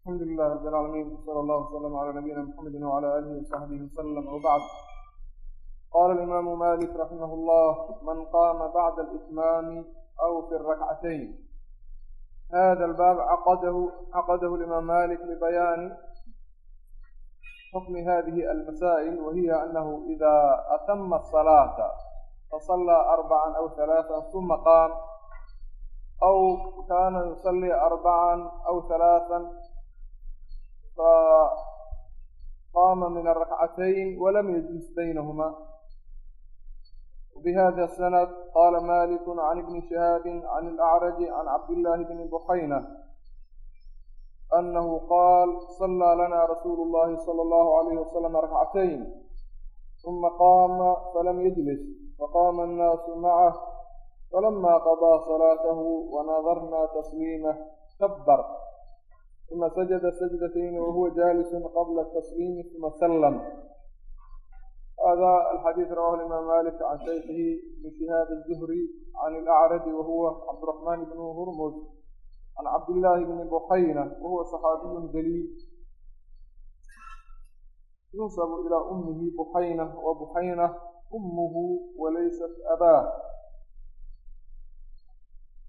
alxamdu lilah rab alcaalamiin sala allahu wasalam cala nabiyina mxamedi wcala alihi wasaxbihi wasalam wbacd qala alimaamu malik raximah llah man qaama bacda alitmaami aw fi rakcatayn hada albaab caqadahu caqadahu limaam malik libayaani xukmi hadihi almasaa'il wahiya anahu ida atama asalaata fasallaa arbacan aw halaatan uma qaam aw kaana yusalii arbacan aw halaatan qaama min arakcatayn walam yajlis baynahuma وبhda الsند qاl malik عn بن شhهاab عn الأعرج عn cabdاللh بن بحynة أنه qاl صلى lna رsuل الlhi صلى الlه عليه وsلم ركcتين ثma qاma flm yجلس fqاm الناas mعه فلma qضى صلاaته ونaظrna تسليmه kبr ثuma sajada sajdatayni wahuwa jaalisun qabla tasliimi uma sallam hada alxadiid rawahu imaam malik can shaykihi ibn shihaab الzuhri can اlacradi wahuwa cabdiraxmaan ibn hurmud can cabdillaahi bni bukayna wahuwa صaxaabiyu daliil yunsabu ilaa ummihi bukayna wa bukayna umuhu walaysat abaah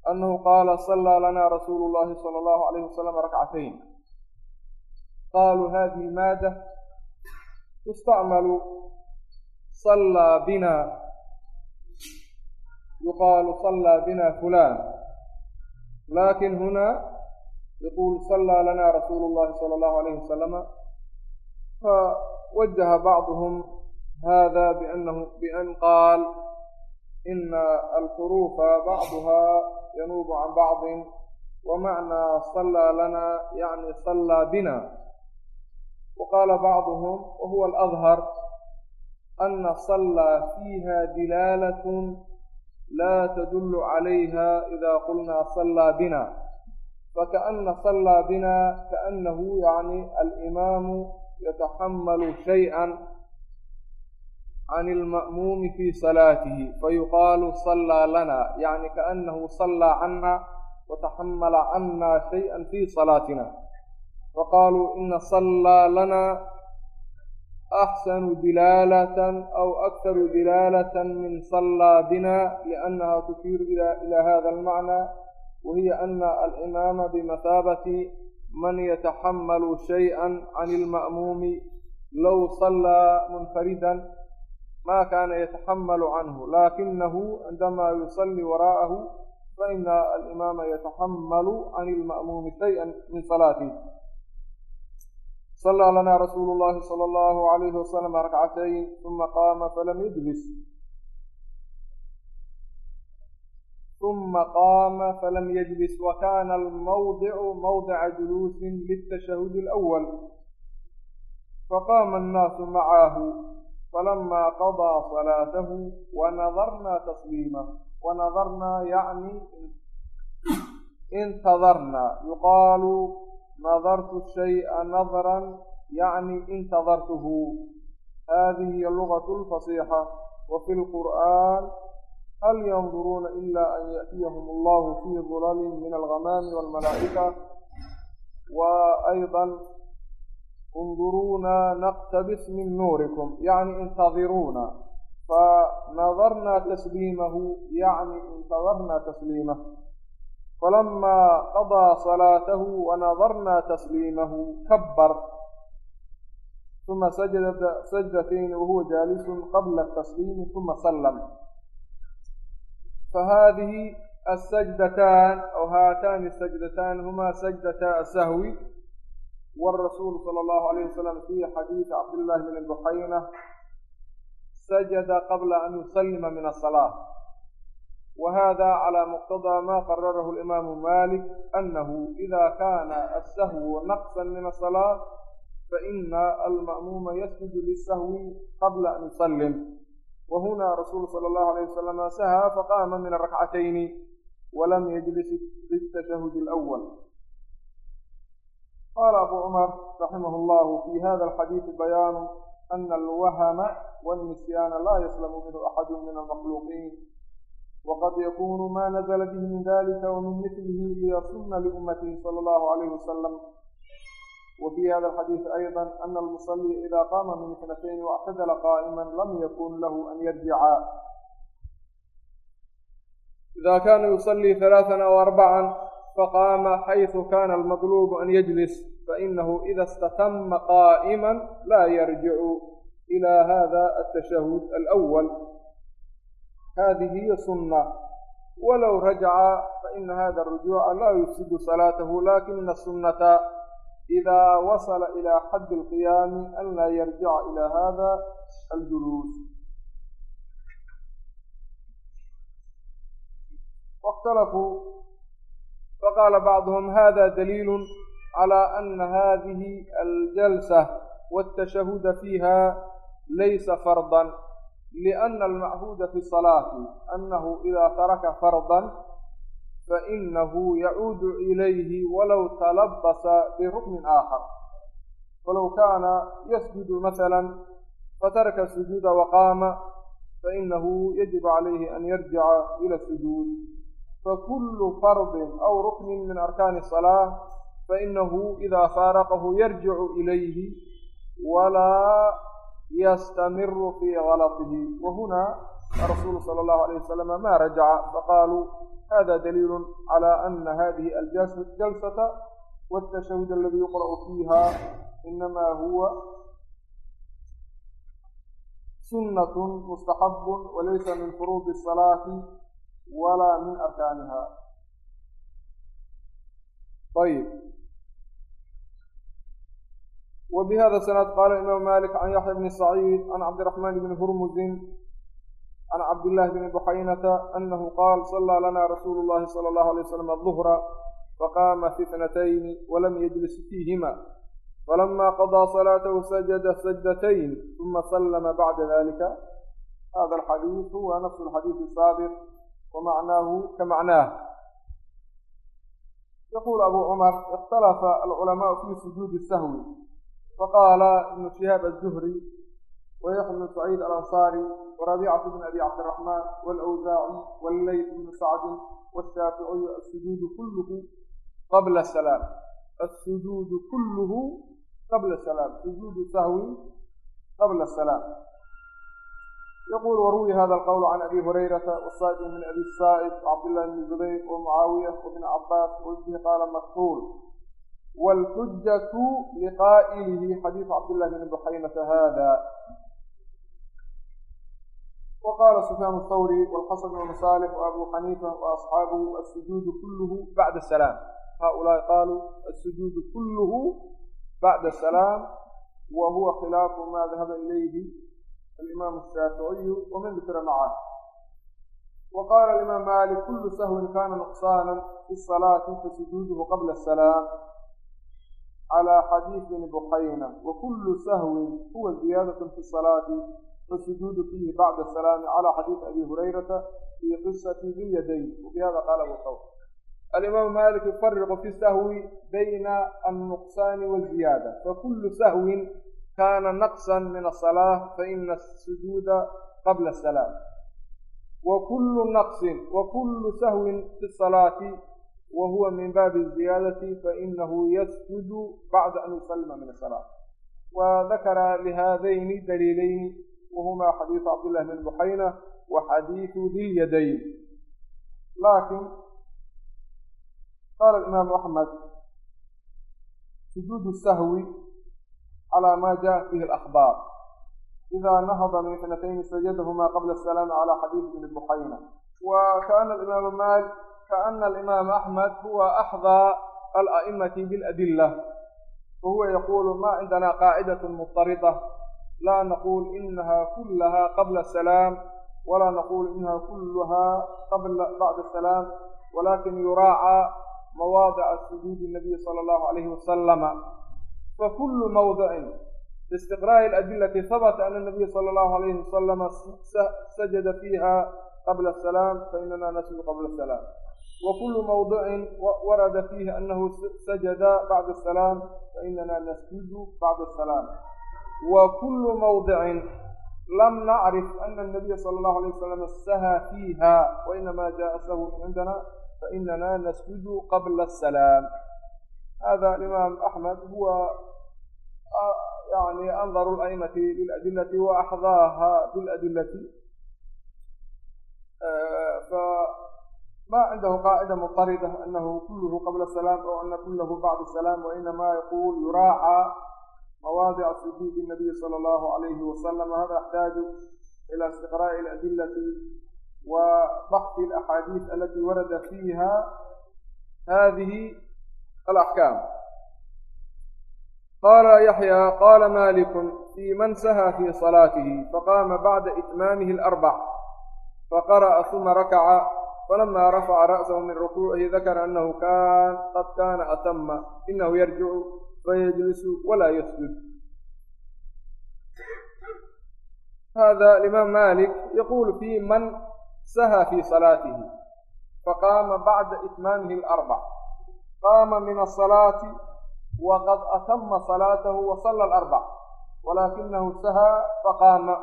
وليست أباه أنه قال صلى لنا رسول الله صلى الله عليه وسلم ركعتين قالوا هذه المادة تستعمل صلى بنا يقال صلى بنا فلان لكن هنا يقول صلى لنا رسول الله صلى الله عليه وسلم فوجه بعضهم هذا بأنه بأن قال إن الحروف بعضها ينوب عن بعض ومعنى صلى لنا يعني صلى بنا وقال بعضهم وهو الأظهر أن صلى فيها دلالة لا تدل عليها إذا قلنا صلى بنا فكأن صلى بنا كأنه يعني الإمام يتحمل شيئا can ilma'muumi fii salaatihi fayuqaalu sallaa lana yacni kaannahu sallaa cannaa wataxamala cannaa shay-an fii salaatina faqaaluu ina sallaa lana axsanu dilaalatan aw aktaru dilaalatan min sallaa bina liannaha tushiiru ilaa hada almacnaa wahiya ana alimaama bimathaabati man yataxamalu shay-an can ilma'muumi low sallaa munfaridan منفردا ما كان يتحمل عنه لكنه عندما يصلي وراءه فإن الإمام يتحمل عن المأموم شيئا من صلاته صلى لنا رسول الله صلى الله عليه وسلم ركعتين ثم قام فلم يجلس ثم قام فلم يجلس وكان الموضع موضع جلوس للتشهد الأول فقام الناس معه فلما قضى صلاته ونظرنا تصليمه ونظرنا يعني انتظرنا يقال نظرت الشيء نظرا يعني انتظرته هذه هي اللغة الفصيحة وفي القرآن هل ينظرون إلا أن يأتيهم الله في ظلل من الغمام والملائكة وأيضا انظرونا نقتبس من نوركم يعني انتظرونا فنظرنا تسليمه يعني انتظرنا تسليمه فلما قضى صلاته ونظرنا تسليمه كبر ثم سجد سجدتين وهو جالس قبل التسليم ثم سلم فهذه السجدتان أو هاتان السجدتان هما سجدتا السهو والرسول صلى الله عليه وسلم في حديث عبد الله بن بحينة سجد قبل أن يسلم من الصلاة وهذا على مقتضى ما قرره الإمام مالك أنه إذا كان السهو نقصا من الصلاة فإن المأموم يسجد للسهو قبل أن يسلم وهنا رسول صلى الله عليه وسلم سهى فقام من الركعتين ولم يجلس للتشهد الأول قال أبو عمر رحمه الله في هذا الحديث بيان أن الوهم والنسيان لا يسلم منه أحد من المخلوقين وقد يكون ما نزل به من ذلك ومن مثله ليصن لأمته صلى الله عليه وسلم وفي هذا الحديث أيضا أن المصلي إذا قام من اثنتين واعتدل قائما لم يكن له أن يرجعا إذا كان يصلي ثلاثا أو أربعا faqaama xayثu kana almadluubu an yajlis fainahu ida اstatama qaa'ima la yarjicu ila hada atashahud alأwal hadihi sunna walow rajaca faina hada اrujuuca la yufsidu salaatahu lakina sunnata ida wasala ila xaddi اlqiyaami an laa yarjica ila hada aljuluus واkتلفوا واختلفوا فقال بعضهم هذا دليل على أن هذه الجلسة والتشهد فيها ليس فرضا لأن المعهود في الصلاة أنه إذا ترك فرضا فإنه يعود إليه ولو تلبس بركن آخر فلو كان يسجد مثلا فترك السجود وقام فإنه يجب عليه أن يرجع إلى السجود فكل فرض أو ركن من أركان الصلاة فإنه إذا فارقه يرجع إليه ولا يستمر في غلطه وهنا الرسول صلى الله عليه وسلم ما رجع فقالوا هذا دليل على أن هذه الجلسة والتشهد الذي يقرأ فيها إنما هو سنة مستحب وليس من فروض الصلاة ولا من أركانها طيب وبهذا السند قال الإمام مالك عن يحيى بن سعيد عن عبد الرحمن بن هرمز عن عبد الله بن بحينة أنه قال صلى لنا رسول الله صلى الله عليه وسلم الظهر فقام في اثنتين ولم يجلس فيهما فلما قضى صلاته سجد سجدتين ثم سلم بعد ذلك هذا الحديث هو نفس الحديث السابق ومعناه كمعناه يقول أبو عمر اختلف العلماء في سجود السهو فقال ابن شهاب الزهري ويحيى بن سعيد الأنصاري وربيعة بن أبي عبد الرحمن والأوزاعي والليث بن سعد والشافعي السجود كله قبل السلام السجود كله قبل السلام سجود السهو قبل السلام يقول وروي هذا القول عن أبي هريرة والصائب من أبي السائب وعبد الله بن زبير ومعاوية وابن عباس وابنه قال مكحول والحجة لقائله حديث عبد الله بن بحيمة هذا وقال سفيان الثوري والحسن بن صالح وأبو حنيفة وأصحابه السجود كله بعد السلام هؤلاء قالوا السجود كله بعد السلام وهو خلاف ما ذهب إليه الإمام الشافعي ومن ذكر معه وقال الإمام مالك كل سهو كان نقصانا في الصلاة فسجوده قبل السلام على حديث بن بحينة وكل سهو هو زيادة في الصلاة فالسجود فيه بعد السلام على حديث أبي هريرة في قصة ذي اليدين وبهذا قال أبو ثور الإمام مالك يفرق في السهو بين النقصان والزيادة فكل سهو كان نقصا من الصلاة فإن السجود قبل السلام وكل نقص وكل سهو في الصلاة وهو من باب الزيادة فإنه يسجد بعد أن يسلم من الصلاة وذكر لهذين دليلين وهما حديث عبد الله بن بحينة وحديث ذي اليدين لكن قال الإمام أحمد سجود السهو على ما جاء فيه الأخبار إذا نهض من اثنتين سجدهما قبل السلام على حديث ابن بحينة وكان الإمام مالك كأن الإمام أحمد هو أحظى الأئمة بالأدلة وهو يقول ما عندنا قاعدة مضطردة لا نقول إنها كلها قبل السلام ولا نقول إنها كلها قبل بعد السلام ولكن يراعى مواضع سجود النبي صلى الله عليه وسلم فكل موضع باستقراء الأدلة ثبت أن النبي صلى الله عليه وسلم سجد فيها قبل السلام فإننا نسجد قبل السلام وكل موضع ورد فيه أنه سجد بعد السلام فإننا نسجد بعد السلام وكل موضع لم نعرف أن النبي صلى الله عليه وسلم سهى فيها وإنما جاء سهو عندنا فإننا نسجد قبل السلام هذا الإمام أحمد هو يعني أنظر الأئمة للأدلة وأحظاها بالأدلة فما عنده قاعدة مضطردة أنه كله قبل السلام أو أن كله بعد السلام وإنما يقول يراعى مواضع سجود النبي صلى الله عليه وسلم هذا يحتاج إلى استقراء الأدلة وبحث الأحاديث التي ورد فيها هذه الأحكام قال يحيى قال مالك في من سهى في صلاته فقام بعد إتمامه الأربع فقرأ ثم ركع فلما رفع رأسه من ركوعه ذكر أنه كان قد كان أتم إنه يرجع فيجلس ولا يسجد هذا الإمام مالك يقول في من سهى في صلاته فقام بعد إتمامه الأربع قام من الصلاة waqad atama salaatahu wa sala alarbac walaakinahu sahaa faqaama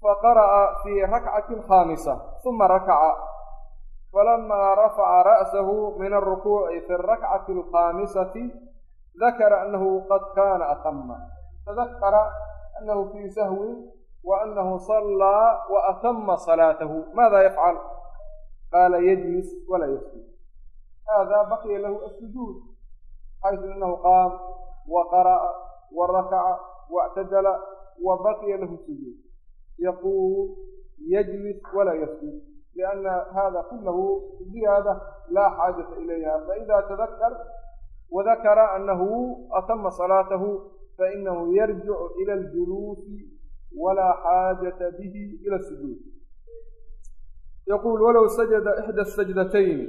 faqara'a fii rakcatin khaamisa suma rakaca falamaa rafaca ra'sahu min alrukuuci fi alrakcati alkhaamisati dakara annahu qad kaana atama tadakara annahu fii sahwin wa annahu sallaa wa atama salaatahu maada yafcal qaala yajlis walaa yasjud haadaa baqiya lahu assujuud xaysu inahu qaam wa qara'a wa rakaca waاctajala wa baqiya lahu sujuud yaquul yajlis walaa yasjuud lianna hada kulahu ziyaada laa xaajata ilayha faida tadakar wadakara anahu atama salaatahu fainahu yarjicu ila aljuluusi walaa xaajata bihi ila sujuud yaquul walow sajada ixda sajdatayn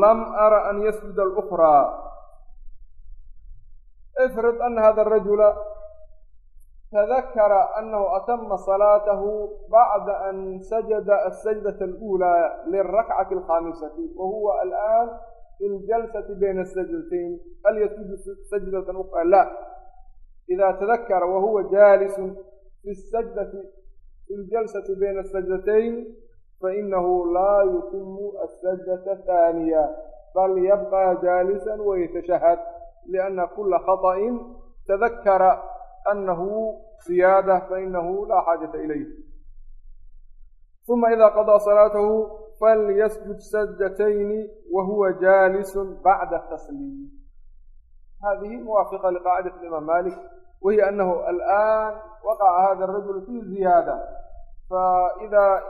lam ara an yasjuda alukraa أن يسجد الأخرى افرض أن هذا الرجل تذكر أنه أتم صلاته بعد أن سجد السجدة الأولى للركعة الخامسة وهو الآن في الجلسة بين السجدتين هل يسجد سجدة أخرى؟ لا إذا تذكر وهو جالس في السجدة في الجلسة بين السجدتين فإنه لا يتم السجدة الثانية بل يبقى جالسا lianna kula khaطa'in tadakkara annahu siyaada fainahu laa xaajata ilayh uma ida qadaa salaatahu falyasjud sajdatayni wa huwa jaalisun bacda tasliim hadihi muwaafiqa liqaacidat imaam malik wahiy anahu alآan waqaca hada الrajul fi ziyaada faإida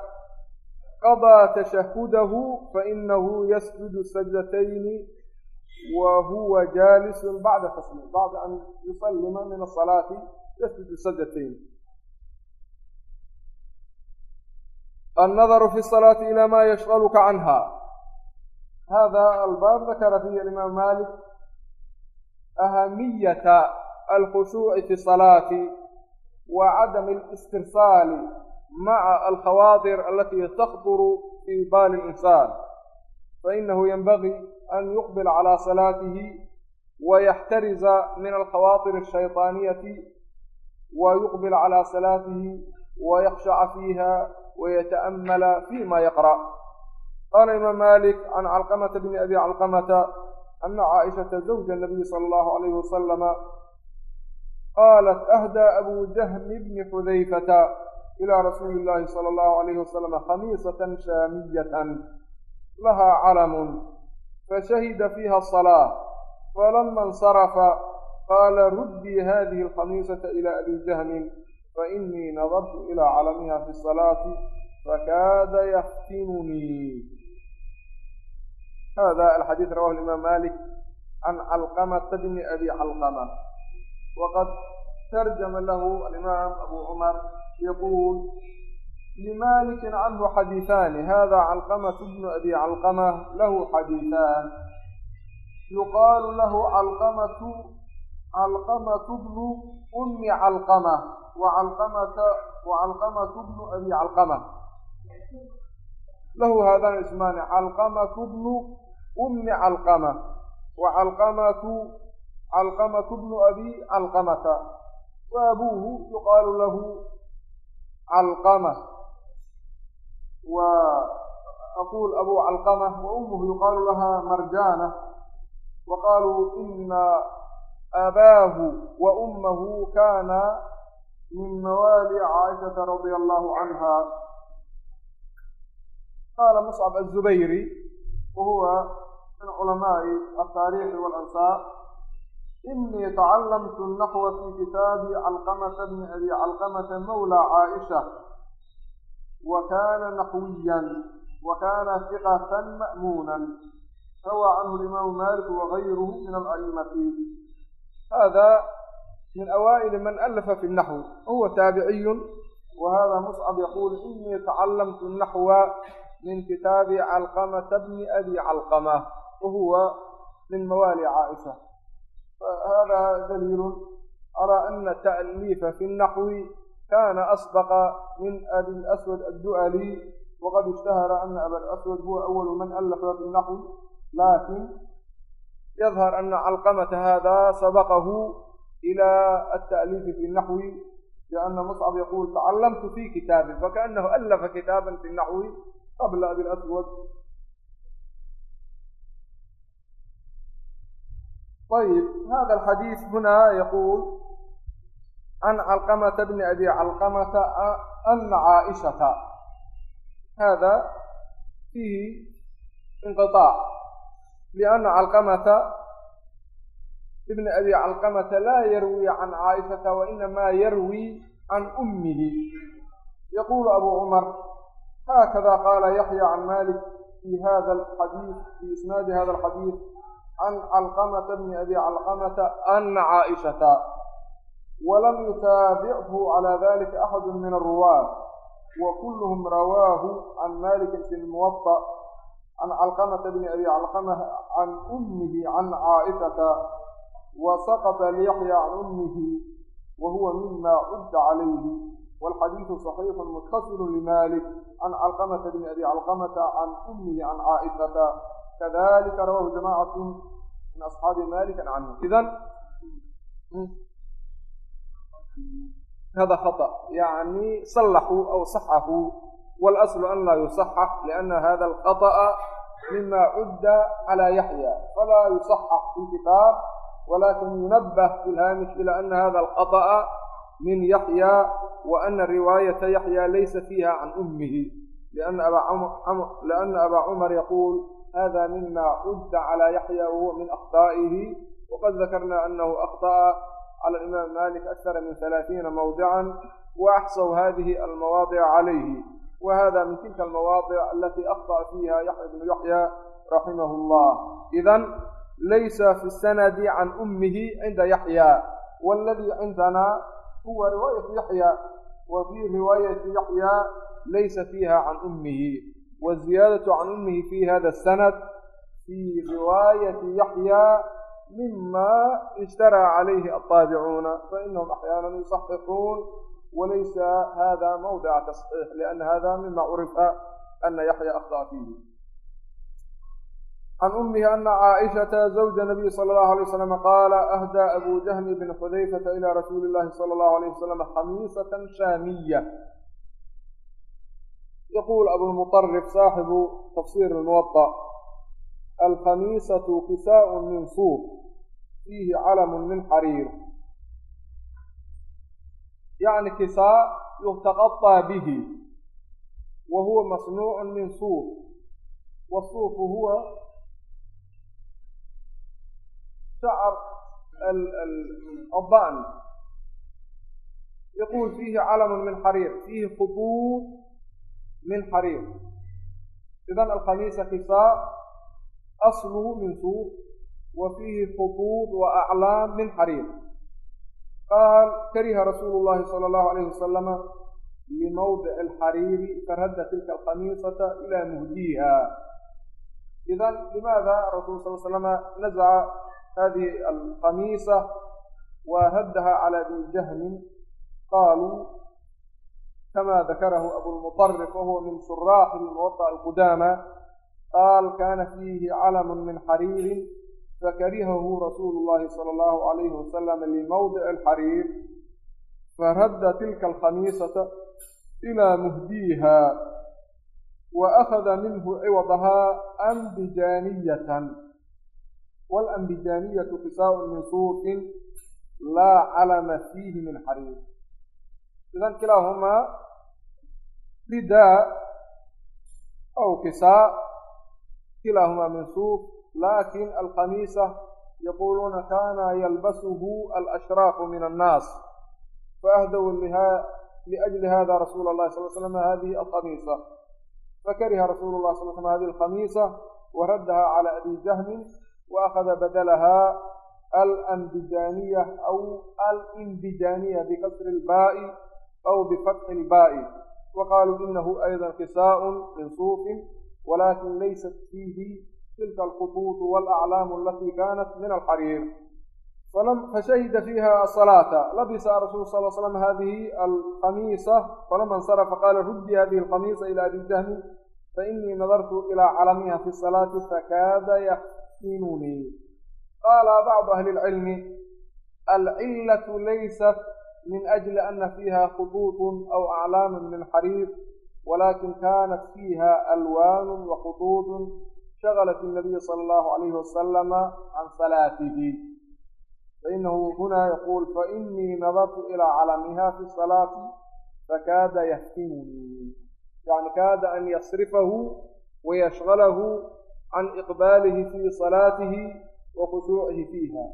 qaضىa tashahudahu fainahu yasjudu sajdatayn وهو جالس بعد تسليم بعد أن يسلم من الصلاة يسجد سجدتين النظر في الصلاة إلى ما يشغلك عنها هذا الباب ذكر فيه الإمام مالك أهمية الخشوع في الصلاة وعدم الاسترسال مع الخواطر التي تخطر في بال الإنسان فإنه ينبغي أن يقبل على صلاته ويحترز من الخواطر الشيطانية ويقبل على صلاته ويخشع فيها ويتأمل فيما يقرأ قال إمام مالك عن علقمة بن أبي علقمة أن عائشة زوج النبي صلى الله عليه وسلم قالت أهدى أبو جهم بن حذيفة إلى رسول الله صلى الله عليه وسلم خميصة شامية لها علم فشهد فيها الصلاة فلما انصرف قال ردي هذه الخميصة إلى أبي جهم فإني نظرت إلى علمها في الصلاة فكاد يفتنني هذا الحديث رواه الإمام مالك عن علقمة بن أبي علقمة وقد ترجم له الإمام أبو عمر يقول لمالك عنه حديثان هذا علقمة بن أبي علقمة له حديثان يقال له علقمة علقمة بن أم علقمة وعلقمة وعلقمة بن أبي علقمة له هذان اسمان علقمة بن أم علقمة وعلقمة علقمة بن أبي علقمة وأبوه يقال له علقمة وأقول أبو علقمة وأمه يقال لها مرجانة وقالوا إن أباه وأمه كان من موالي عائشة رضي الله عنها قال مصعب الزبيري وهو من علماء التاريخ والأنصار إني تعلمت النحو في كتاب علقمة بن أبي علقمة مولى عائشة caaisha wa kana naxwiyan wa kana hiqatan ma'muunan rawaa canhu imaamu malik wagayruhu min ala'imati hada min awaa'ili man alafa fi naxwi huwa taabiciyun wa hada muscab yaqul inii tacalamtu naxwa min kitaabi calqamata bni abi calqama wahuwa min mawaali caaisha hada daliilu calى kaana asbaqa min abi laswad addu'ali waqad ishtahara ana aba laswad huwa awalu man allafa binaxwi laakin yadhar ana calqamata hada sabaqahu ila alta'liifi fi naxwi لأن مصعب يقول تعلمت في كتاب فكأنه ألف كتابا في النحو قبل أبي الأسود. طيب هذا الحديث هنا يقول can calqamata bni abi calqamata ana caaishata hada fiihi inqiaac lianna calqamata ibni abi calqamata laa yarwi can caaishata wainamaa yarwi can ummihi yaquulu abuu cumar haakada qaala yaxya can malik fi hada alxadiis fii isnaadi hada alxadiis can calqamata bni abi calqamata ana caaishata walam yutaabichu calaa dalika axadu min aruwaat wa kulluhum rawaahu can malikin fi lmuwaطa can calqamata bni abi calqamah can ummihi can caaishata wa saqata liyaxya can ummihi wa huwa mima cudda calayhi والxadiiث صaxiix mutصil لmalik can calqamata bni abi calqamata can ummihi can caaishata kadalika rawaahu jamacatu min asxaabi malik canhu idan hada khaطأ yani صلxuu aw صaxahu واlأsl an laa yuصaxx لأna hada الkhaطأ mima cudda عlى yaحyى fala yuصaxx fi kitaab walakin yunbه fi اlhaamish ilى ana hada الkhaطأ min yaحyى وأna riwaayaةa yaحyى laysa fiiha can أmihi لأna abا cmr yquul hada mima cudda عlى yaحyى وhuwa min أkطائihi وqad ذakrna أnahu أkطأ على الإمام مالك أكثر من ثلاثين موضعا وأحصوا هذه المواضع عليه وهذا من تلك المواضع التي أخطأ فيها يحيى بن يحيى رحمه الله إذن ليس في السند عن أمه عند يحيى والذي عندنا هو رواية يحيى وفي رواية يحيى ليس فيها عن أمه والزيادة عن أمه في هذا السند في رواية يحيى مما اجترى عليه الطابعون فإنهم أحيانا يصححون وليس هذا موضع تصحيح لأن هذا مما عرف أن يحيى أخطأ فيه عن أمه أن عائشة زوج النبي صلى الله عليه وسلم قال أهدى أبو جهم بن حذيفة إلى رسول الله صلى الله عليه وسلم خميصة شامية يقول أبو المطرف صاحب تفسير الموطأ الخميسة كساء من صوف fiihi calm min xariir yacni kisaa yutaqaطى bihi wa huwa masnuuc min suuf wasuufu huwa shacr adan yaqul fiihi calm min xariir fiihi khuطuط min xariir idan alkhamiisa kisaa asluhu min suuf wa fiihi khutuud wa aclaam min xariir qaal kariha rasuulu llahi sala allahu alayhi wasalama limawdici alxariiri faradda tilka alkhamiisata ilaa muhdiiha idan limaada rasul sal slama nazaca hadihi alkhamiisa wa raddaha cala di jahmin qaaluu kama dakarahu abulmuطarif wahuwa min shuraaxi muwaطأ alqudaama qaal kana fiihi calamu min xariirin fakarihahu rasuulu llahi sala allahu alayhi wasalam limawdici alxariir faradda tilka alkhamiisata ilaa muhdiiha wa akhada minhu ciwadahaa ambijaaniyatan walambijaaniyatu kisaaء min suufin laa calama fiihi min xariir idan kilaahumaa ridaa aw kisaa kilaahumaa min suuf laakiin alqamiisa yaquluuna kana yalbasuhu alashraaqu min annaas faahdow liajli hada rasuula allahi sal slam hadihi alqamiisa fakariha rasuulu lah sal slam hadihi alqamiisa waraddaha cala abi jahmin waakhada badalaha alanbijaaniya aw alinbijaaniya bikasri ilbaa'i aw bifatxi ilbaa'i waqaaluu inahu ayda kisaaء min suufin walakin laysat fiihi tilka alkhutuut walaclaamu alati kanat min alxariir fashahida fiiha asalaata labisa rasul sal slam hadihi alqamiisa falama insarafa qaala ruddi hadihi alqamiisa ila abi jahmin fainii nadartu ilaa calamiha fi salaati fakaada yaftinunii qaala bacdu ahli lcilmi alcillatu laysat min ajli ana fiiha khutuutun aw aclaamu min xariir walakin kanat fiiha alwaanu wa khutuutun shagalat الnabiy salى اllahu alayhi wasalama can salaatihi fainahu huna yaquul fainii nadartu ilaa calamiha fi salaati fakaada yaftinunii yani kaada an yasrifahu wayashgalahu can iqbaalihi fi salaatihi wa khushuucihi fiiha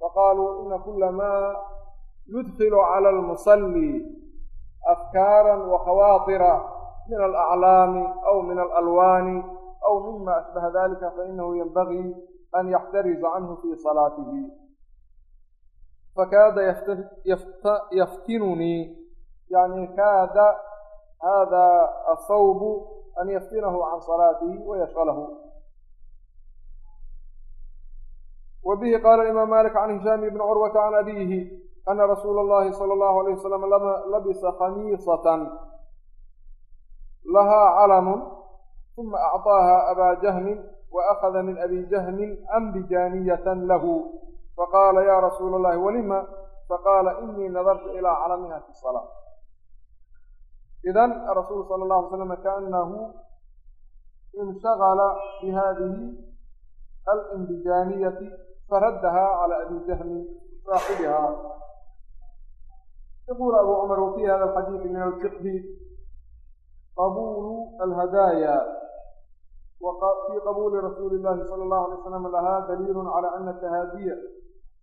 faqaaluu ina kula ma yudkilu cala almusalli afkaaran wa khawaatira min alaclaami aw min alalwaani أو مما أشبه ذلك فإنه ينبغي أن يحترز عنه في صلاته فكاد يفت... يفت... يفتنني يعني كاد هذا الصوب أن يفتنه عن صلاته ويشغله وبه قال الإمام مالك عن هشام بن عروة عن أبيه أن رسول الله صلى الله عليه وسلم لبس قميصة لها علم uma acطaaha abaa jahmin waأkhada min abi jahmin ambijaaniyatan lahu faqaala ya rasuula اllahi walima faqaala inii nadartu ilaa calamiha fi salaa idan rasuul sala اllah alay slam kaanahu inshagala bi hadihi alimbijaaniyati faraddaha cala abi jahmin saaxibihaa يقول أبو عمر وفي هذا الحديث من الفقه قبول الهدايا rasuuli illahi sala allahu alay slam lahaa daliilu cala ana tahaadiya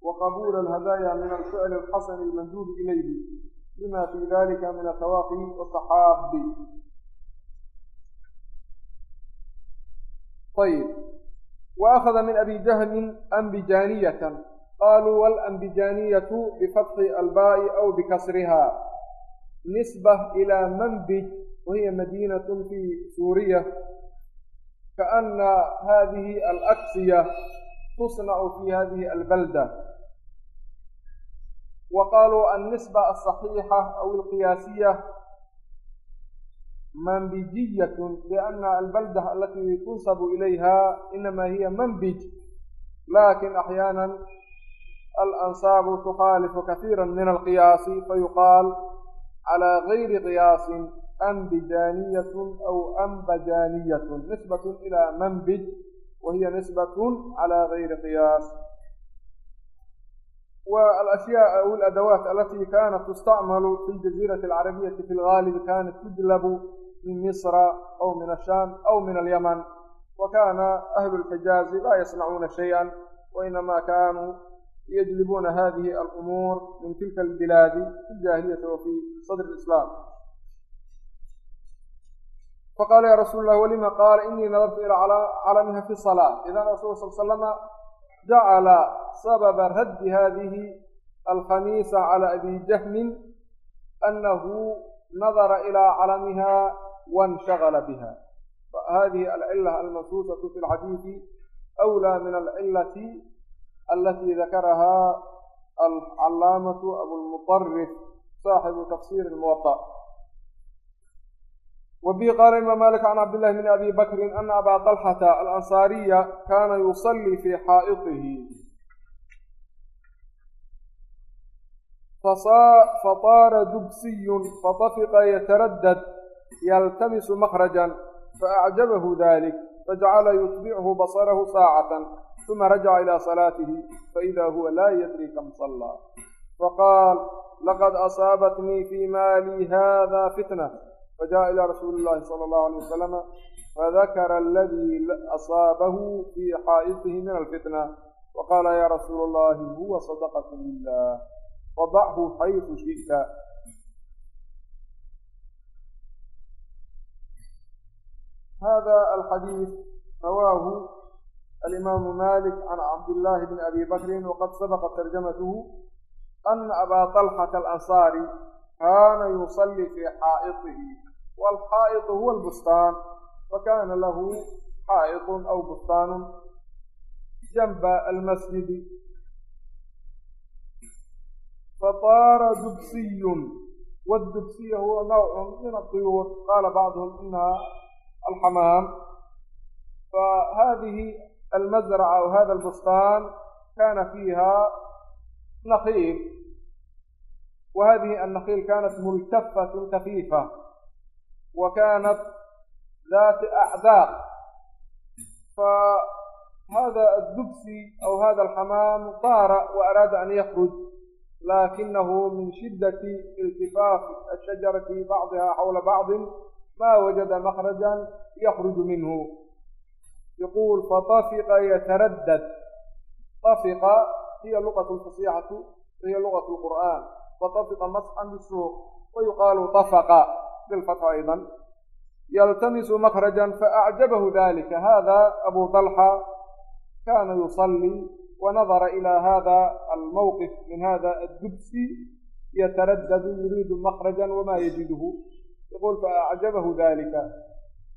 wa qabuula alhadaaya min alficli alxasani almanduubi ilayhi lima fi dalika min atawaaqi wasaxaabi ayb wa akhada min abi jahmin ambijaaniyatan qaluu walambijaaniyatu bifatxi albaa'i aw bikasriha nisba ilaa manbij wahiya madiinat fi suuriya kaana hadihi alaksiya tusnacu fi hadihi albalda wa qaluu annisba asaxiixa aw alqiyaasiya manbijiyatun lianna albalda alati tunsabu ilayha inama hiya manbij laakiin axyaana alansaabu tukhaalifu kahiira min alqiyaasi fayuqaal calى gayri qiyaasin أنبجانية أو أنبجانية نسبة إلى منبج وهي نسبة على غير قياس والأشياء أو الأدوات التي كانت تستعمل في الجزيرة العربية في الغالب كانت تجلب من مصر أو من الشام أو من اليمن وكان أهل الحجاز لا يصنعون شيئا وإنما كانوا يجلبون هذه الأمور من تلك البلاد في الجاهلية وفي صدر الإسلام faqaala ya rasuul lah walima qaala inii nadartu ilaa calamiha fi salaa idan rasul sal slama jacala sababa raddi hadihi alkhamiisa cala abi jahmin anahu nadara ilaa calamiha wanshagala biha fahadihi alcila almansuusatu fi lxadiidi awlaa min alcilati alatii dakaraha alcalaamatu abulmutarif saaxibu tafsiir muwaطa wbi qaala imaam malik can cabdillahi bn abi bakrin ana abaa talxata alansaariya kaana yusallii fii xaa'iطihi fataara dubsiyun fatafiqa yataradad yaltamisu makhrajan faacjabahu dalik fajacala yutbichu basarahu saacatan uma rajaca ilaa salaatihi faida huwa laa yadri kam sallaa faqaal laqad asaabatnii fii maalii hada fitna fajaءa ilى rasuuli اlahi salى اlahu alيه wasalam fadakara aladii asaabahu fii xaa'idihi min alfitna waqaala ya rasuul اllahi huwa sadaqat lilah wadachu xaytu shiئta hada alxadiid rawaahu alimaamu malik can cabdillaahi bn abi bakrin waqad sabaqa tarjamatuhu ana abaa طalxata alansaari kaana yusalli fii xaa'idihi waalxaa'iطu huwa albustaan fakana lahu xaa'iطun aw bustaanun janba almasjidi fataara dubsiyun waddubsiya huwa nawcun min aطuyuur qaala bacduhum inaha alxamaam fahadihi almazraca aw hada albustaan kana fiiha nakiil wa hadihi annakiil kanat multafatun kafiifa wa kanat daati acdaaq fahada addubsi aw hada alxamaam taara wa araada an yakruj lakinahu min shiddati iltifaafi ashajarati bacdiha xawla bacdin ma wajada makrajan yakruju minhu yaquul fatafiqa yataraddad tafiqa hiya luqat lfasixatu wahiya luqat lqur'an fatafiqa masxan bisuuq wayuqaalu tafaqa bilfatx aydan yaltamisu makrajan faacjabahu dalika hada abu talxa kana yusalii wanadara ila hada almawqif min hada addubsi yataraddadu yuriidu makrajan wama yajidhu yaqul faacjabahu dalika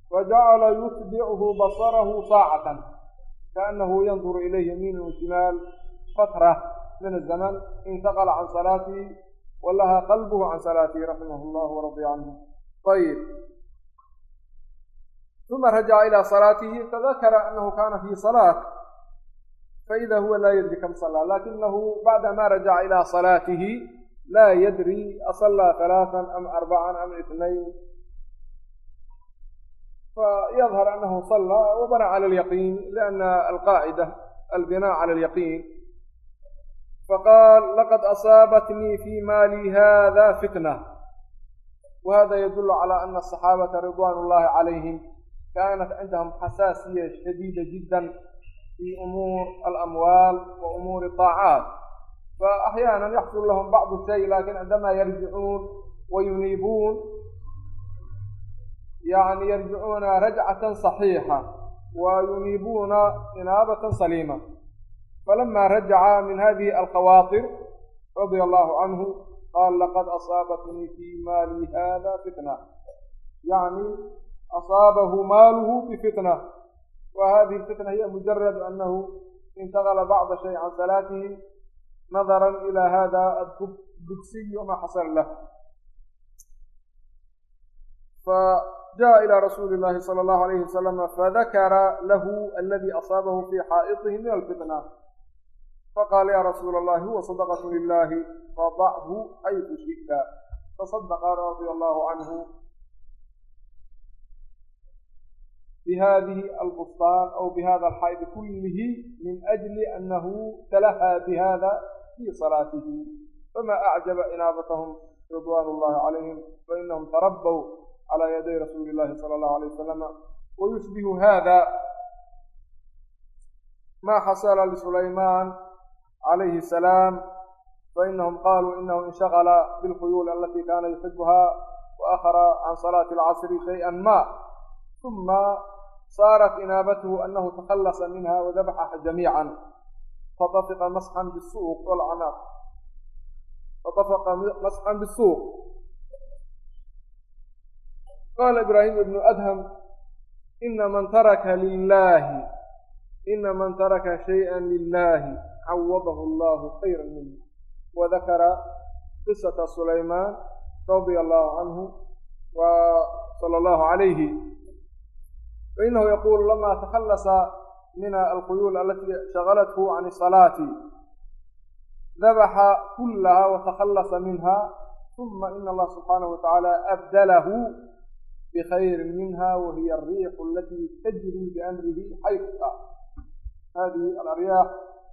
fajacala yutbichu basarahu saacatan kaanahu yanduru ilayhi yamiina washimaal fatra min azaman intaqala can salaatihi walaha qalbuhu can salaatihi raximah llah ayib uma rajaca ila salaatihi fadakara anahu kana fi salaat faida huwa laa yadri kam salaa lakinahu bacda ma rajaca ila salaatihi laa yadri asalaa halaatan am arbacan am itnayn fayadhar anahu salaa wabana cala alyaqiin liana alqaacida albina cala alyaqiin faqaal laqad asaabatnii fi maali hada fitna wahada yadulu calaa ana asaxaabata ridwaan ullahi calayhim kaanat cindahum xasaasiya shadiida jiddan fii umuur alamwaal wa umuuri aacaat faaxyaanan yaxsul lahum bacdu shay laakin cindamaa yarjicuun wayuniibuun yani yarjicuuna rajcatan saxiixa wa yuniibuuna inaabatan saliima falamaa rajaca min hadihi alqawaatir radia allahu canhu qaal laqad asaabatnii fii maalii haada fitna yacni asaabahu maaluhu bifitna wa hadihi alfitna hiya mujarad annahu intaqala bacda shay can salaatihi nadaran ilaa hada adugsiy ma xasal lah فجاء إلى رسول الله صلى الله عليه وسلم فذكر له الذي أصابه في حائطه من الفتنة faqaala ya rasuula allahi huwa sadaqat lilahi fadachu xaytu shi'ta fasadaqa radia allahu canhu bihadihi albustaan aw bihada alxayd kullihi min ajli anahu talahaa bihada fi salaatihi fama acjaba inaabatahum ridwan اllahi calayhim fainahum tarabow cala yaday rasuuli اllahi sala allahu alayh wasalama wayushbihu hada ma xasala lisulaymaan calayhi asalaam fainahum qaluu inahu inshagala bilkhuyuuli alati kana yuxibuha waakhara can salaati alcasri shayئa ma uma saarat inaabathu anahu takhallasa minha wadabaxaha jamiica fatafiqa masxan bisuuq walcanaaq fatafiqa masxan bisuuq qaala ibraahim ibnu adham ina man taraka lilahi ina man taraka shayئa lilahi cawadahu allahu khayra minhu wadakara qisata sulaymaan radia allahu canhu wa sala allahu calayhi fainahu yaquulu lama takhallasa min alquyuul alati shagalathu can salaati dabaxa kullaha watakhallasa minha uma ina allah subxaanahu watacaala abdalahu bikhayrin minha wahiya alriixu alati tajri biamrihi xayfa hadihi alaryaax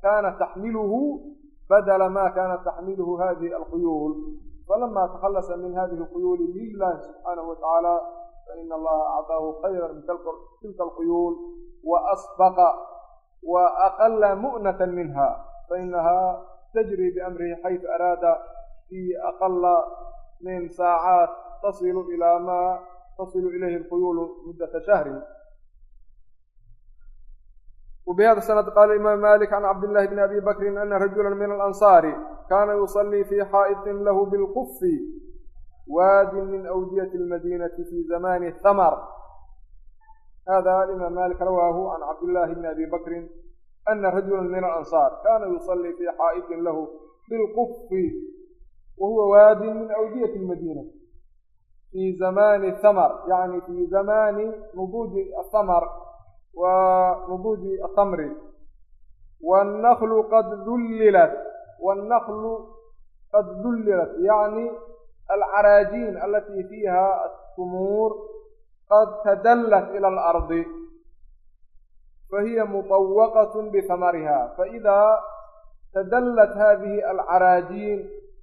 kana taxmiluhu badla ma kanat taxmiluhu hadihi alquyuul falama takhallasa min hadihi alquyuuli lilahi subxaanahu watacaala faina allaha acdaahu khayra min tilka alquyuul waasbaqa waaqala mu'nata minha fainaha tajri biamrihi xaytu araada fi aqala min saacaat tasilu ilaa ma tasilu ilayhi alquyuulu muddata shahrin وبhda سند qال imام mالك عن cبد اللh بن أbي بكر أن رجuلا من الأنصار kاna يصلي في xائط lh بالqف wاd min أwdية المdينة في زmاn الثmر hذا imام mالك rawاه عن cبد اللh بن أbي بكر أna رجuلا min الأنصار kاna يصلي في xائط lh بالqف وهuوa wاd min أwdية المdينة في زmاn الثmر yعnي في زmاn نضوج waa nuduuji atamri wannaklu qad dullilat wannaklu qad dullilat yacni alcaraajiin alatii fiiha asumuur qad tadallat ila alardi. Fahiya mutawaqat bitamariha faidaa tadallat hadihi alcaraajiin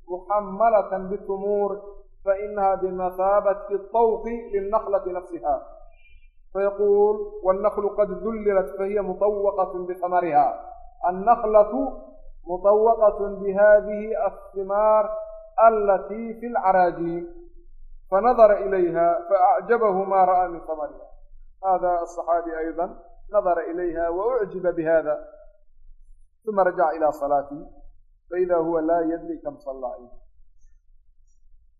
muxamalata bitumuur fainaha bimahaabati طawqi lilnaklati nafsiha fayaquul wاnnaklu qad dullilat fahiya mutawaqaة bihamariha annaklaةu mutawaqaة bihadihi الhimaar alatii fi اlcaraajiin fanadara ilayha faacjabahu ma ra'aa min hamariha hada aلصaxaabi ayضa nadara ilayha waucjiba bihada uma rajaca ilى salaatihi faida huwa laa yadri kam sallaa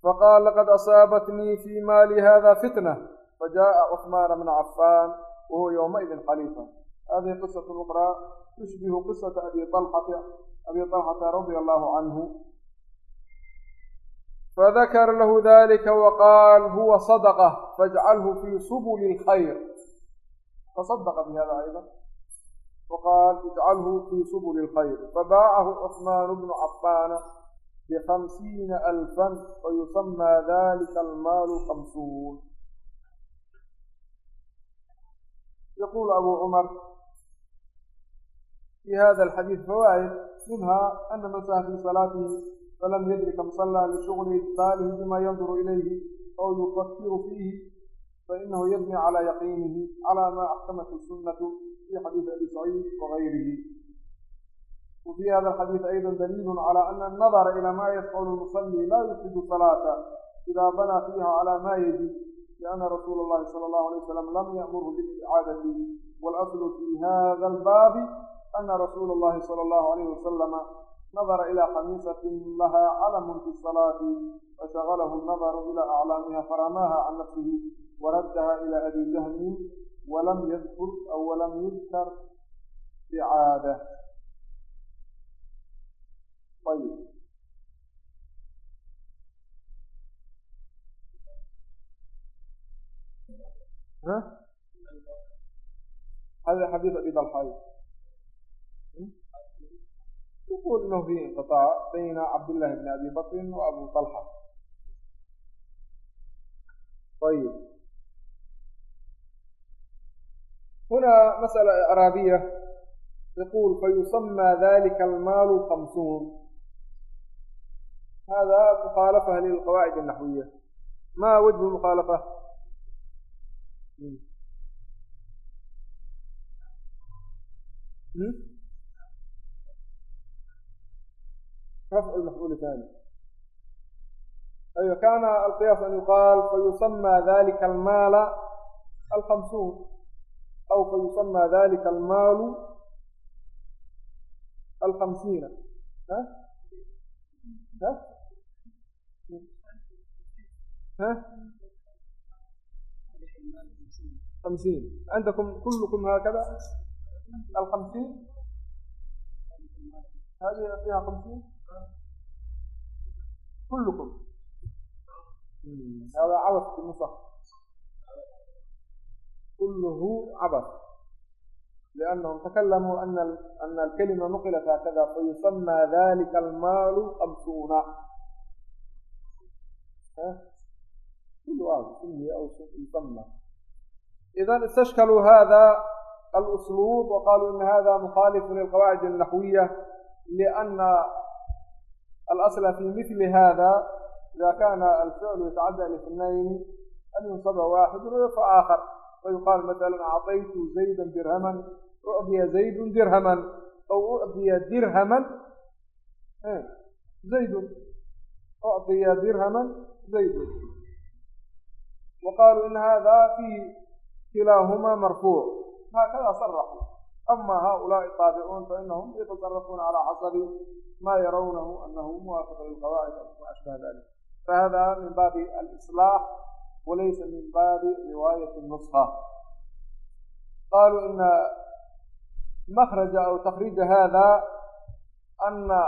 faqaal laqad asaabatnii fi maali hada fitnة فجاء عثمان بن عفان وهو يومئذ خليفة هذه قصة أخرى تشبه قصة أبي طلحة أبي طلحة رضي الله عنه فذكر له ذلك وقال هو صدقة فاجعله في سبل الخير تصدق بهذا أيضا وقال اجعله في سبل الخير فباعه عثمان بن عفان بخمسين ألفا ويسمى ذلك المال خمسون yaqulu abu cumar fi hada alxadiid fawaa'id minha ana man saha fii salaatihi falam yadrika musallaa lishugli baalihi bima yanduru ilayhi aw yufakiru fiihi fainahu yabni calaa yaqiinihi calaa maa axkamathu sunnatu fii xadiidi abi saciid wagayrihi وفي هذا الحديث أيضا دليل على أن النظر إلى ما يفعل المصلي لا يفسد صلاته إذا بنى فيها على ما يجب. لأna rasuul الlahi salى الlaه عalيه وsلم lam yأmurhu باlsticaadati wاlأصl fi hada اlbaabi ana rasuul الlahi salى الlaه عalيه وasلم nadara ilى khamiisaة laha calamu fi الصalaaةi fashagalahu الnadaru ilى aclaamiha faramaha can nafsihi waraddaha ilى abi jahmin walam yadkur aw walam yudkar bcaada هذا حديث أبي طلحة يقول أنه في انقطاع بين عبد الله بن أبي بكر وأبو طلحة طيب هنا مسألة إعرابية يقول فيسمى ذلك المال خمسون هذا مخالفة للقواعد النحوية ما وجه المخالفة رفع المفعول ثاني أيوة كان القياس أن يقال فيسمى ذلك المال الخمسون أو فيسمى ذلك المال الخمسين ها؟ ها؟ ها؟ hamsiin cindakum kullukum haakada alhamsiin hadi fiha hamsiin kullukum هذا عبث في النسخ كله عبث لأنهم تكلموا أن أن الكلمة نقلت هكذا فيسمى ذلك المال خمسون كل آه سمي أو يسمى إذا استشكلوا هذا الأسلوب وقالوا إن هذا مخالف للقواعد النحوية لأن الأصل في مثل هذا إذا كان الفعل يتعدى لاثنين أن ينصب واحد ويرفع آخر ويقال مثلا أعطيت زيدا درهما أعطي زيد درهما أو أعطي درهما زيد أعطي درهما زيد وقالوا إن هذا فيه kilaahumaa marfuuc haakada saraxu ama haؤulaaءi taabicuun fainahum yatasarafuuna calى xasabi ma yarawnahu anahu muwaafiq lilqawaacid ma ashbaha dalik fahada min baabi alislaax walaysa min baabi riwaayati nusha qaluu ina makraja aw takrija hada ana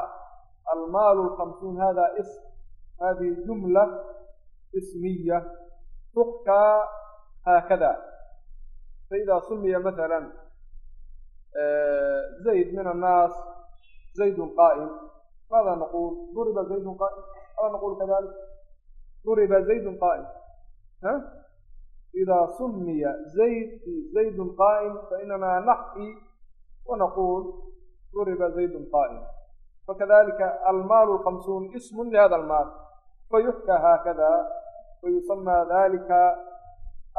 almaal lkamsuun hada ism hadihi jumla ismiya tuxkaa haakada faida sumiya maala zayd min annaas zaydun qaa'im maada naqul duriba zaydun qaa'im ala naqul kadalik duriba zaydun qaa'im ha ida sumiya zayd zaydun qaa'im fainana naxki ونقول ضرب زيد قائم فكذلك المال الخمسون اسم لهذا المال فيحكى هكذا ويسمى ذلك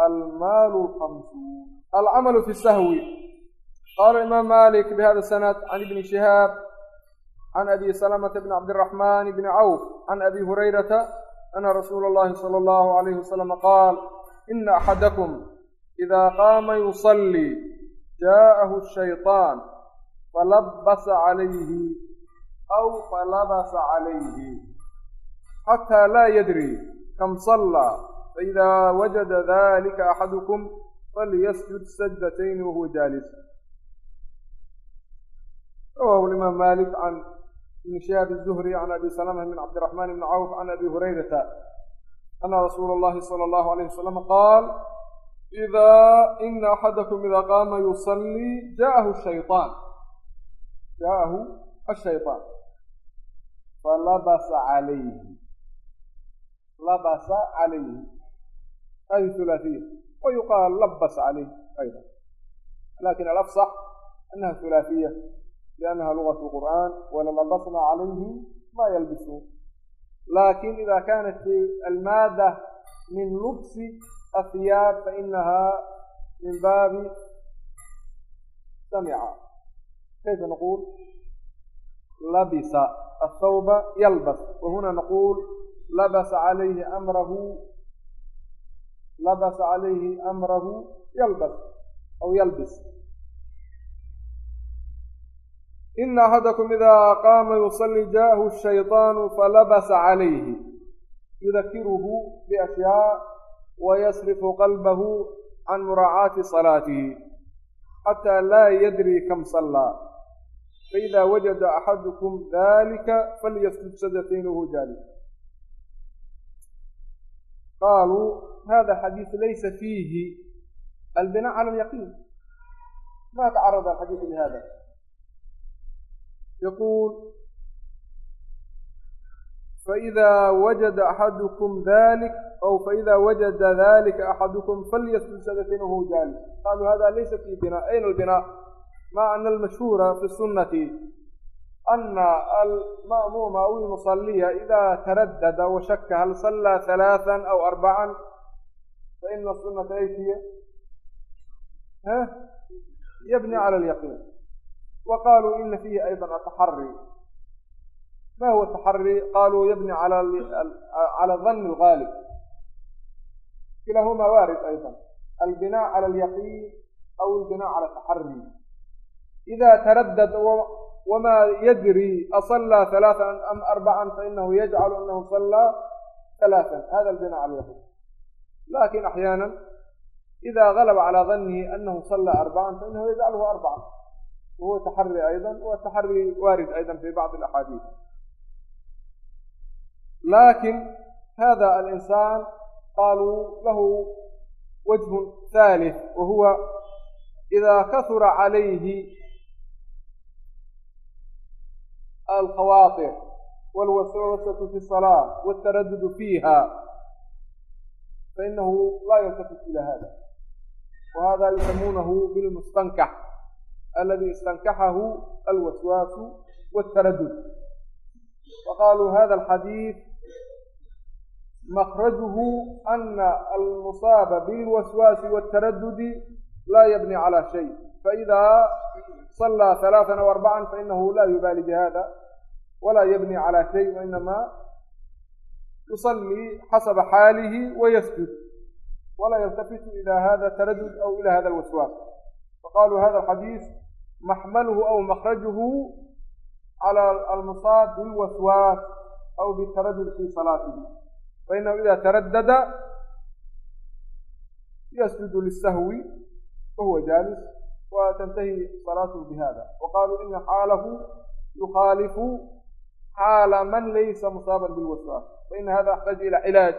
المال الخمسون alcamalu fi sahwi qaala imaam malik bihada sanad can ibni shihaab can abi salamata bni cabdiraxmaan bni cawf can abi hurayrata ana rasuula allahi sala allahu alayhi wasalama qaal ina axadakum idaa qaama yusallii jaa'ahu shaytaan falabasa calayhi aw falabasa calayhi xataa laa yadri kam sallaa faidaa wajada dalika axadukum أحدكم فليسجد سجدتين وهو جالس رواه الإمام مالك عن ابن شهاب الزهري عن أبي سلمة بن عبد الرحمن بن عوف عن أبي هريرة أن رسول الله صلى الله عليه وسلم قال إذا إن أحدكم إذا قام يصلي جاءه الشيطان جاءه الشيطان فلبس عليه لبس عليه wa yuqaal labas calayh ayda laakiin alafsax annaha hulaafiya liannaha lugat lqur'aan walalabasna calayhim ma yalbisuun laakiin ida kanat almaada min lubsi ahiyaab fainaha min baabi samica kayfa naquul labisa athawba yalbas wahuna naquul labasa calayhi amrahu labasa calayhi amrahu yalbas aw yalbis. Ina axadakum idaa qaama yusallii jaahu shayطaanu falabasa calayhi yudakiruhu biashyaa wayasrifu qalbahu can muraacaati salaatihi xataa laa yadri kam sallaa faida wajada axadukum dalika falyasjud sajataynuhu jaalik وهو جالس قالوا هذا حديث ليس فيه البناء على اليقين ما تعرض الحديث لهذا يقول فإذا وجد أحدكم ذلك أو فإذا وجد ذلك أحدكم فليسجد سجدتين وهو جالس قالوا هذا ليس في بناء أين البناء مع أن المشهور في السنة أن المأموم أو المصلي إذا تردد وشك هل صلى ثلاثا أو أربعا فإن السنة إيش هي؟ ها؟ يبني على اليقين وقالوا إن فيه أيضا التحري ما هو التحري قالوا يبني على على الظن الغالب كلاهما وارد أيضا البناء على اليقين أو wmaa yadri aصlىa ثaلaaثa am arbca fainahu yajcal anahu صlىa ثaلaaثa hada bina al wai laakiin axyaana إida galba calى danihi anahu صlىa arbca fainahu yajcalhu arbca wahuwa taxari ayضa wa taxari waarid ayضa fi bacض اaxaadiiث laakiin hada alinsaan qaluu lahu wajه ثaaliث wahuwa إida kahura عalayhi alkhawaatir wاlwaswasatu fi الsalaa wاltaradudu fiiha fainahu laa yaltafit ila hada wahada yusamuunahu bilmustankax aladi istankaxahu alwaswaasu wاltaradud waqaaluu hada alxadiid makrajuhu ana almusaaba bilwaswaasi wاltaradudi laa yabni calaa shay faida صلى ثلاثا أو أربعا فإنه لا يبالي بهذا ولا يبني على شيء وإنما يصلي حسب حاله ويسجد ولا يلتفت إلى هذا التردد أو إلى هذا الوسواس فقالوا هذا الحديث محمله أو مخرجه على المصاب بالوسواس أو بالتردد في صلاته فإنه إذا تردد يسجد للسهو وهو جالس وتنتهي صلاته بهذا وقالوا إن حاله يخالف حال من ليس مصابا بالوسواس فإن هذا يحتاج إلى علاج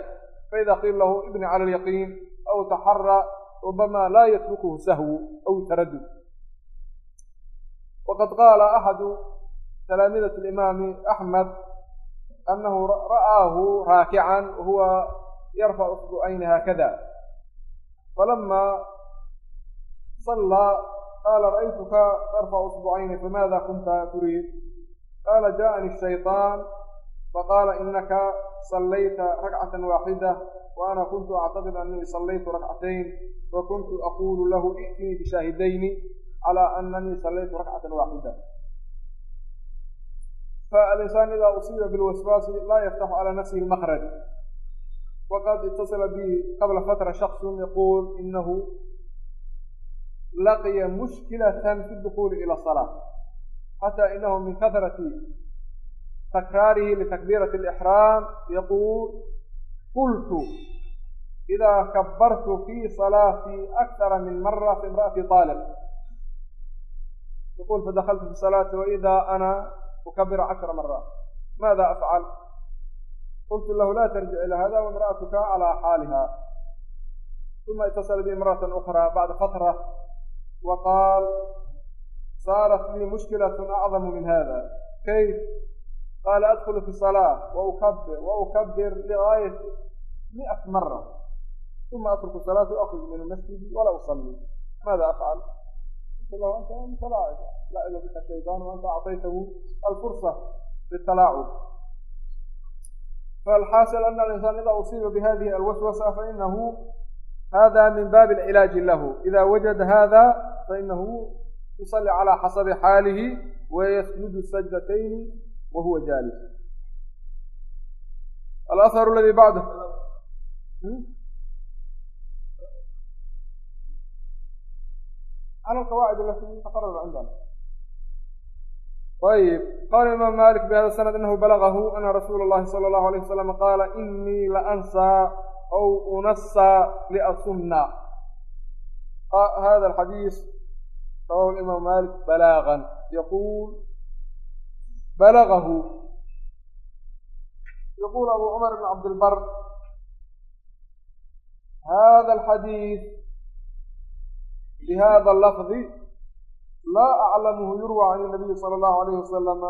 فإذا قيل له ابن على اليقين أو تحرى ربما لا يتركه سهو أو تردد وقد قال أحد تلامذة الإمام أحمد أنه رآه راكعا وهو يرفع أصبعين هكذا فلما صلى قال رأيتك ترفع أصبعين فماذا كنت تريد قال جاءني الشيطان فقال إنك صليت ركعة واحدة وأنا كنت أعتقد أني صليت ركعتين وكنت أقول له ائتني بشاهدين على أنني صليت ركعة واحدة فالإنسان إذا أصيب بالوسواس لا يفتح على نفسه المخرج وقد اتصل بي قبل فترة شخص يقول إنه laqiya mushkilatan fi dukuuli ila salaa xataa inahu min kahrati takraarihi litakbiirati alixraam yaquul qultu idaa kabbartu fi salaatii akthara min mara fi imra'ati taaliq يقول فدخلت في الصلاة وإذا أنا أكبر عشر مرات ماذا أفعل؟ قلت له لا ترجع إلى هذا وامرأتك على حالها ثم اتصل بي مرة أخرى بعد فترة وقال صارت لي مشكلة أعظم من هذا كيف؟ قال أدخل في الصلاة وأكبر وأكبر لغاية مئة مرة ثم أترك الصلاة وأخرج من المسجد ولا أصلي ماذا أفعل؟ قلت له أنت أنت لاعب لعب بك الشيطان وأنت أعطيته الفرصة للتلاعب فالحاصل أن الإنسان إذا أصيب بهذه الوسوسة فإنه هذا من باب العلاج له إذا وجد هذا fainahu yusalli calaa xasabi xaalihi wayasjudu sajdatayni wa huwa jaalis alahar ladii bacda cala alqawaacid alati taqaraba cindana ayib qaala imaam malik bihada sanad inahu balagahu ana rasuula اllahi sala allahu alayh wasalam qaala inii laansaa aw unassaa liasunna hada alxadiis الحديث رواه الإمام مالك بلاغا يقول بلغه يقول أبو عمر بن عبد البر هذا الحديث بهذا اللفظ لا أعلمه يروى عن النبي صلى الله عليه وسلم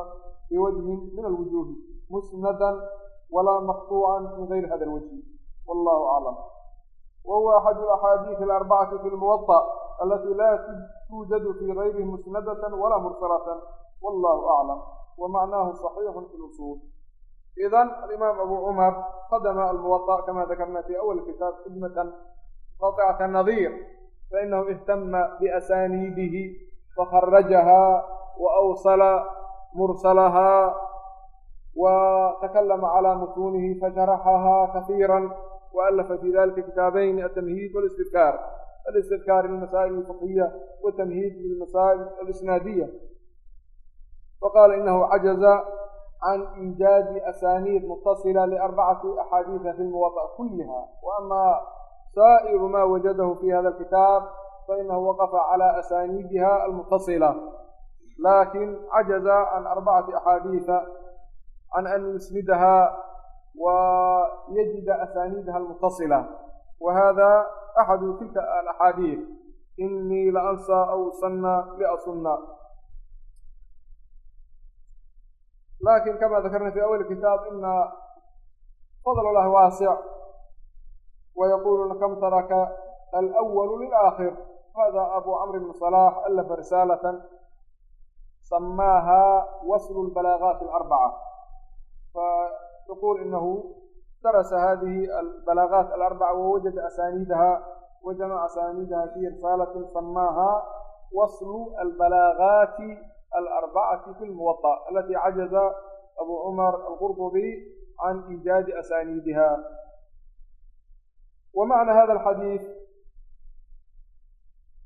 بوجه من الوجوه مسندا ولا مقطوعا من غير هذا الوجه wallahu aclam wahuwa axadu axaadiisi alarbacati fi lmuwaطa alati laa tuujadu fii gayrihi musnadatan walaa mursalatan wallahu aclam wa macnaahu saxiixun fi lusuul idan alimaam abu cumar qadama almuwaطa kama dakarna fi awal kitaab khidmatan qatacata nadiir fainahu ihtama biasaniidihi fakharajaha waawsala mursalaha وتكلم على متونه فشرحها كثيرا وألف في ذلك كتابين التمهيد والاستذكار. الاستذكار للمسائل الفقهية والتمهيد للمسائل الإسنادية وقال إنه عجز عن إيجاد أسانيد متصلة لأربعة أحاديث في الموضع كلها وأما سائر ما وجده في هذا الكتاب فإنه وقف على أسانيدها المتصلة لكن عجز عن أربعة أحاديث عن أن يسندها ويجد أسانيدها المتصلة وهذا أحد تلك الأحاديث إني لأنسى أو صنى لأصنى لكن كما ذكرنا في أول الكتاب إن فضل الله واسع ويقول كم ترك الأول للآخر هذا أبو عمرو بن صلاح ألف رسالة سماها وصل البلاغات الأربعة يقول إنه درس هذه البلاغات الأربعة ووجد أسانيدها وجمع أسانيدها في رسالة سماها وصل البلاغات الأربعة في الموطأ التي عجز أبو عمر القرطبي عن إيجاد أسانيدها ومعنى هذا الحديث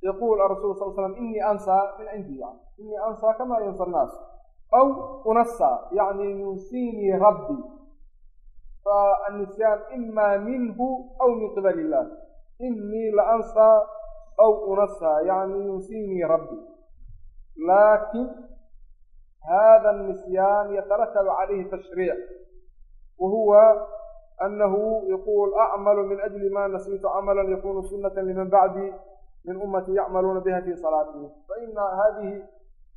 يقول الرسول صلى الله عليه وسلم إني أنسى من عندي يعني إني أنسى كما ينسى الناس أو أنسى annisyan ima minhu aw min qibal illah inii laansaa aw unasaa yani yuusiinii rabbi laakin hada الnisyaan yataratab calayhi tashriic wa huwa anahu yaquul acmalu min ajli ma nasiitu camala yakunu sunata liman bacdi min ummati yacmaluuna biha fi salaatihim faina hadihi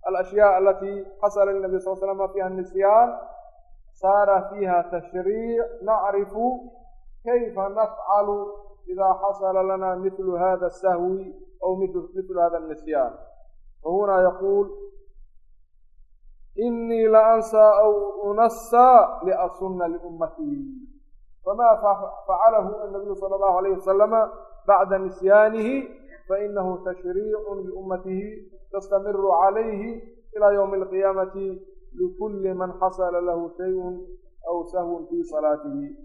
alashyaء alati xasala linabi sal l fiha nisyaan وسلم فيها النسيان صار فيها تشريع نعرف كيف نفعل إذا حصل لنا مثل هذا السهو أو مثل, مثل هذا النسيان وهنا يقول إني لأنسى أو أنسى لأصن لأمتي فما فعله النبي صلى الله عليه وسلم بعد نسيانه فإنه تشريع لأمته تستمر عليه إلى يوم القيامة لكل من حصل له شيء أو سهو في صلاته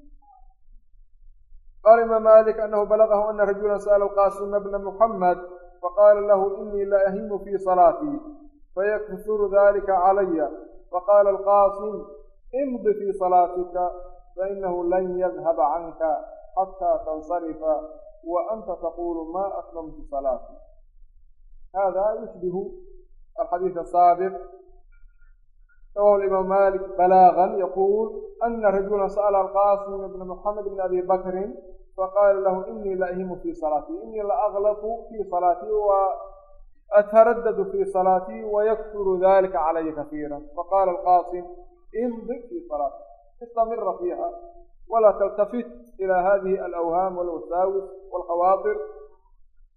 قال إمام مالك أنه بلغه أن رجلا سأل القاسم بن محمد فقال له إني لأهم في صلاتي فيكثر ذلك علي فقال القاسم امض في صلاتك فإنه لن يذهب عنك حتى تنصرف وأنت تقول ما أتممت صلاتي هذا يشبه الحديث السابق رواه الإمام مالك بلاغا يقول أن رجلا سأل القاسم بن محمد بن أبي بكر فقال له إني لأهم في صلاتي إني لأغلط في صلاتي وأتردد في صلاتي ويكثر ذلك علي كثيرا فقال القاسم امض في صلاتي استمر فيها ولا تلتفت إلى هذه الأوهام والوساوس والخواطر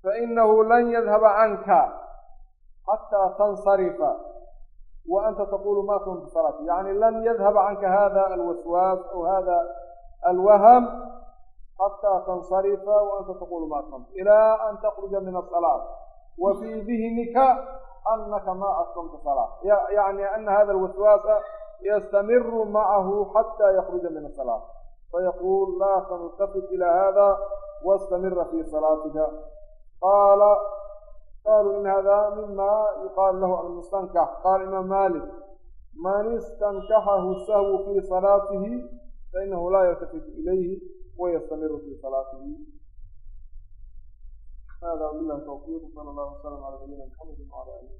فإنه لن يذهب عنك حتى تنصرف وأنت تقول ما كنت صلاتي يعني لن يذهب عنك هذا الوسواس أو هذا الوهم حتى تنصرف وأنت تقول ما كنت إلى أن تخرج من الصلاة وفي ذهنك أنك ما أتممت صلاة يعني أن هذا الوسواس يستمر معه حتى يخرج من الصلاة فيقول لا تلتفت إلى هذا واستمر في صلاتك قال قالوا إن هذا مما يقال له المستنكح قال الإمام مالك من استنكحه السهو في صلاته فإنه لا يلتفت إليه ويستمر في صلاته هذا وبالله التوفيق صلى الله وسلم على نبينا محمد وعلى آله